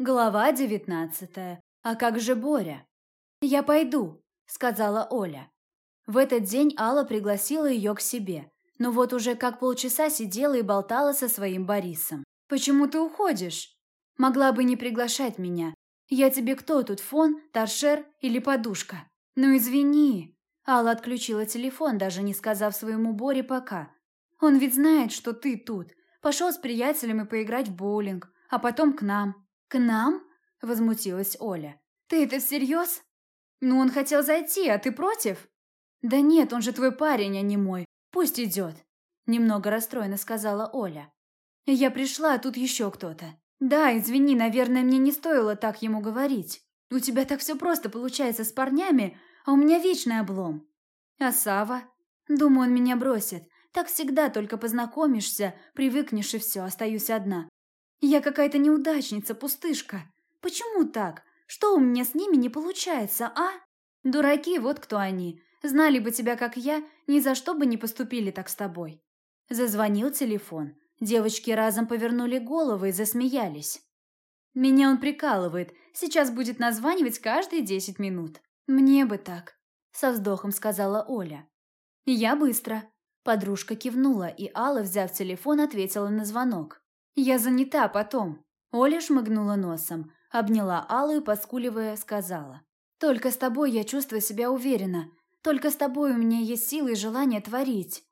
Глава девятнадцатая. А как же Боря? «Я пойду», — сказала Оля. В этот день Алла пригласила ее к себе, но вот уже как полчаса сидела и болтала со своим Борисом. «Почему ты уходишь?» «Могла бы не приглашать меня. Я тебе кто тут, фон, торшер или подушка?» «Ну извини». Алла отключила телефон, даже не сказав своему Боре пока. «Он ведь знает, что ты тут. Пошел с приятелями поиграть в боулинг, а потом к нам. «К нам?» – возмутилась Оля. «Ты это всерьез?» «Ну, он хотел зайти, а ты против?» «Да нет, он же твой парень, а не мой. Пусть идет», – немного расстроенно сказала Оля. «Я пришла, а тут еще кто-то. Да, извини, наверное, мне не стоило так ему говорить. У тебя так все просто получается с парнями, а у меня вечный облом». «А Сава?» «Думаю, он меня бросит. Так всегда, только познакомишься, привыкнешь и все, остаюсь одна. Я какая-то неудачница, пустышка. Почему так? Что у меня с ними не получается, а? Дураки, вот кто они. Знали бы тебя, как я, ни за что бы не поступили так с тобой. Зазвонил телефон. Девочки разом повернули головы и засмеялись. Меня он прикалывает. Сейчас будет названивать каждые десять минут. Мне бы так, со вздохом сказала Оля. Я быстро. Подружка кивнула, и Алла, взяв телефон, ответила на звонок. «Я занята потом». Оля шмыгнула носом, обняла Аллу и, поскуливая, сказала. «Только с тобой я чувствую себя уверенно. Только с тобой у меня есть силы и желание творить».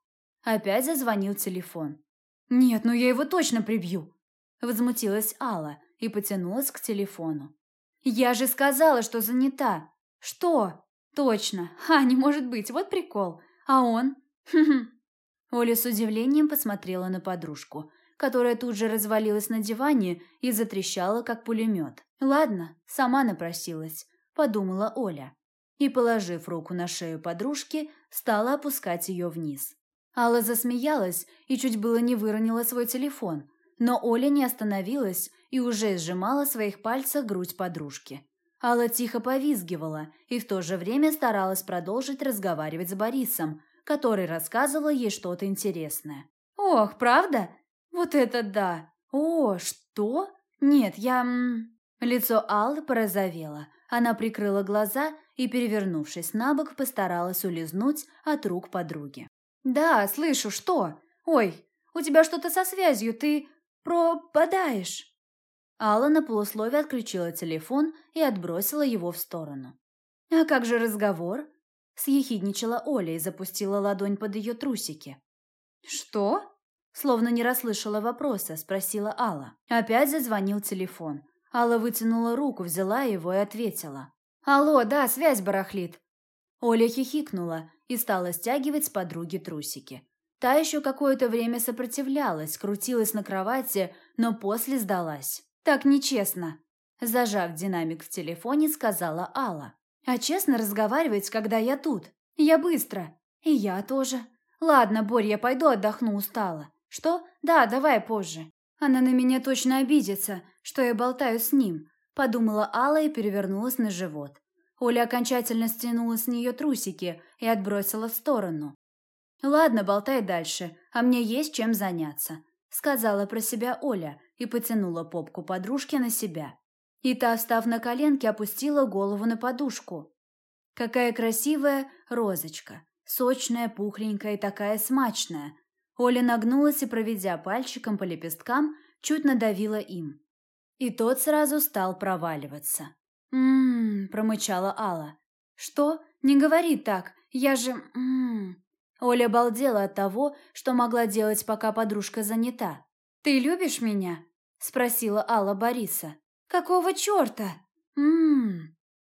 Опять зазвонил телефон. «Нет, ну я его точно прибью!» Возмутилась Алла и потянулась к телефону. «Я же сказала, что занята!» «Что?» «Точно! Ха, не может быть, вот прикол! А он?» Оля с удивлением посмотрела на подружку которая тут же развалилась на диване и затрещала, как пулемет. «Ладно, сама напросилась», – подумала Оля. И, положив руку на шею подружки, стала опускать ее вниз. Алла засмеялась и чуть было не выронила свой телефон, но Оля не остановилась и уже сжимала в своих пальцах грудь подружки. Алла тихо повизгивала и в то же время старалась продолжить разговаривать с Борисом, который рассказывал ей что-то интересное. «Ох, правда? Вот это да! О, что? Нет, я... Лицо Аллы порозовело. Она прикрыла глаза и, перевернувшись на бок, постаралась улизнуть от рук подруги. «Да, слышу, что? Ой, у тебя что-то со связью, ты пропадаешь!» Алла на полусловие отключила телефон и отбросила его в сторону. «А как же разговор?» Съехидничала Оля и запустила ладонь под ее трусики. «Что?» Словно не расслышала вопроса, спросила Алла. Опять зазвонил телефон. Алла вытянула руку, взяла его и ответила. «Алло, да, связь барахлит». Оля хихикнула и стала стягивать с подруги трусики. Та еще какое-то время сопротивлялась, крутилась на кровати, но после сдалась. «Так нечестно», – зажав динамик в телефоне, сказала Алла. «А честно разговаривать, когда я тут? Я быстро. И я тоже. Ладно, Борь, я пойду отдохну, устала. «Что? Да, давай позже. Она на меня точно обидится, что я болтаю с ним», – подумала Алла и перевернулась на живот. Оля окончательно стянула с нее трусики и отбросила в сторону. «Ладно, болтай дальше, а мне есть чем заняться», – сказала про себя Оля и потянула попку подружки на себя. И та, встав на коленки, опустила голову на подушку. «Какая красивая розочка, сочная, пухленькая и такая смачная», Оля нагнулась и, проведя пальчиком по лепесткам, чуть надавила им. И тот сразу стал проваливаться. «М-м-м», промычала Алла. «Что? Не говори так, я же... М-м-м». Оля балдела от того, что могла делать, пока подружка занята. «Ты любишь меня?» – спросила Алла Бориса. «Какого черта?» «М-м-м».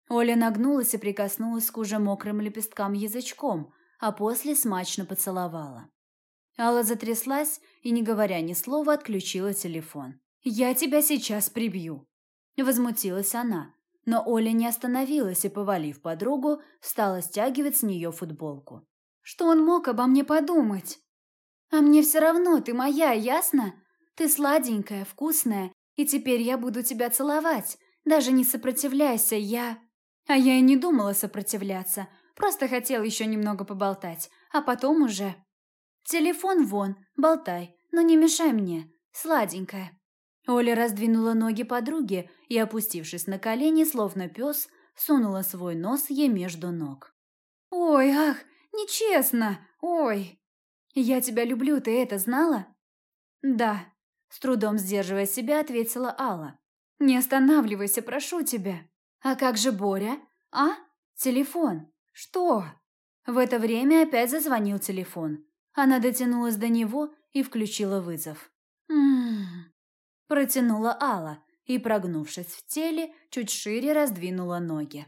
Оля нагнулась и прикоснулась к уже мокрым лепесткам язычком, а после смачно поцеловала. Алла затряслась и, не говоря ни слова, отключила телефон. «Я тебя сейчас прибью!» Возмутилась она, но Оля не остановилась и, повалив подругу, стала стягивать с нее футболку. «Что он мог обо мне подумать?» «А мне все равно, ты моя, ясно? Ты сладенькая, вкусная, и теперь я буду тебя целовать. Даже не сопротивляйся, я...» А я и не думала сопротивляться, просто хотела еще немного поболтать, а потом уже... «Телефон вон, болтай, но не мешай мне, сладенькая». Оля раздвинула ноги подруги и, опустившись на колени, словно пес, сунула свой нос ей между ног. «Ой, ах, нечестно! Ой! Я тебя люблю, ты это знала?» «Да», — с трудом сдерживая себя, ответила Алла. «Не останавливайся, прошу тебя». «А как же Боря? А? Телефон? Что?» В это время опять зазвонил телефон. Она дотянулась до него и включила вызов. «М-м-м», протянула Алла и, прогнувшись в теле, чуть шире раздвинула ноги.